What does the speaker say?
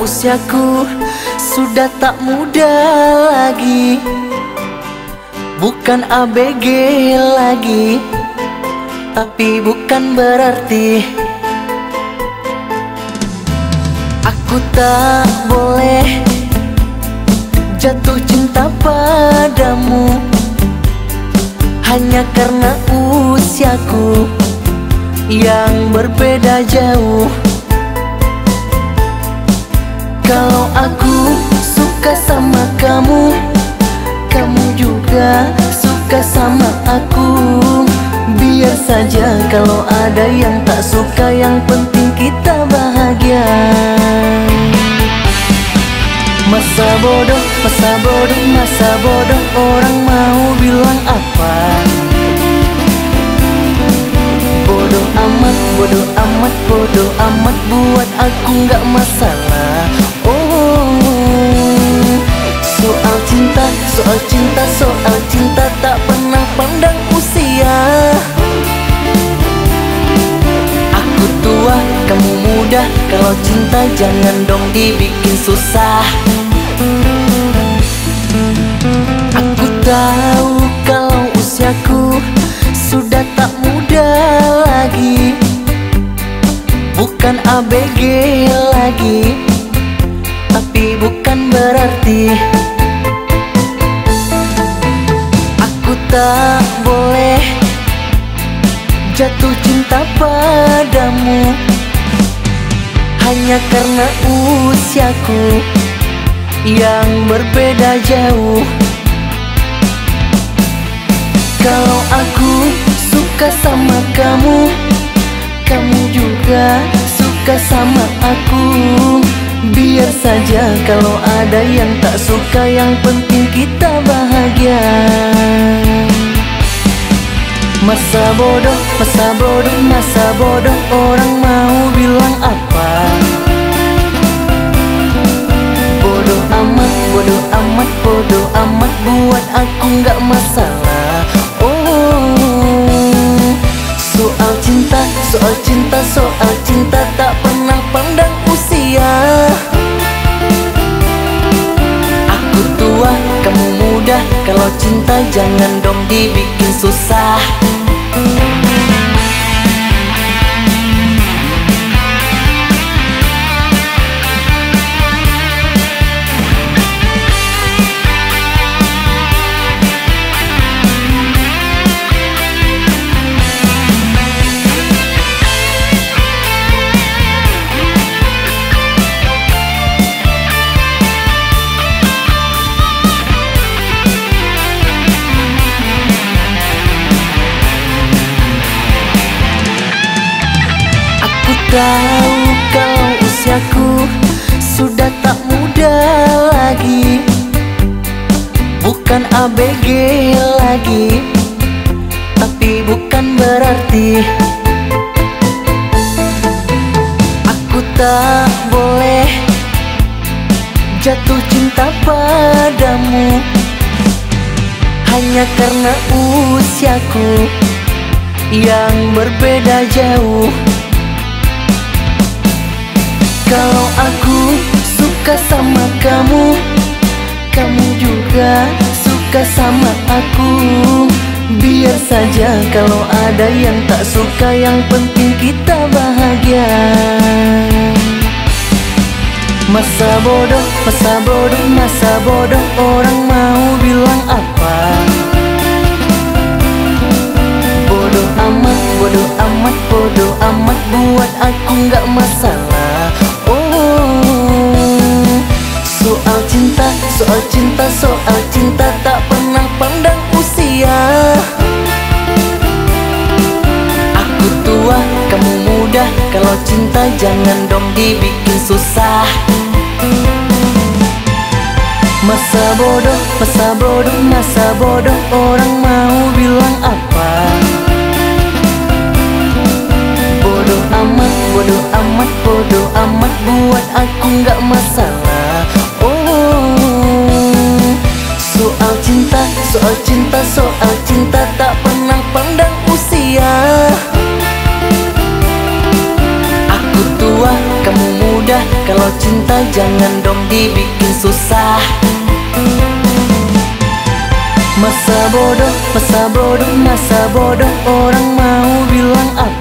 usiaku sudah tak muda lagi. Bukan ABG lagi Tapi bukan berarti Aku tak boleh Jatuh cinta padamu. Hanya karena usiaku Yang berbeda jauh kalau aku suka sama kamu Kamu juga suka sama aku. Biar saja kalau ada yang tak suka Yang penting kita bahagia. Masa bodoh, masa bodoh, masa bodoh Orang mau bilang apa? Bodoh amat, bodoh amat, bodoh amat Buat aku gak masalah Soal cinta, soal cinta, soal cinta Tak pernah pandang usia. Aku tua, kamu muda Kalau cinta jangan dong dibikin susah. Aku tahu kalau usiaku Sudah tak muda lagi. Bukan ABG lagi Tapi bukan berarti tak boleh Jatuh cinta padamu. Hanya karena usiaku Yang berbeda jauh. Kalau aku suka sama kamu Kamu juga suka sama aku. Biar saja kalau ada yang tak suka Yang penting kita bahagia Masa bodoh, masa bodoh, masa bodoh Orang mau bilang apa? Bodoh amat, bodoh amat, bodoh amat Buat aku gak masalah. Oh Soal cinta, soal cinta, soal cinta jangan dong dibikin susah tahu kalau usiaku sudah tak muda lagi. Bukan ABG lagi Tapi bukan berarti. Aku tak boleh Jatuh cinta padamu. Hanya karena usiaku Yang berbeda jauh kamu Kamu juga suka sama aku. Biar saja kalau ada yang tak suka Yang penting kita bahagia. Masa bodoh, masa bodoh, masa bodoh Orang mau bilang apa cinta, soal cinta Tak pernah pandang usia. Aku tua, kamu muda Kalau cinta jangan dong dibikin susah. Masa bodoh, masa bodoh, masa bodoh Orang mau bilang apa soal cinta, soal cinta Tak pernah pandang usia. Aku tua, kamu muda Kalau cinta jangan dong dibikin susah. Masa bodoh, masa bodoh, masa bodoh Orang mau bilang apa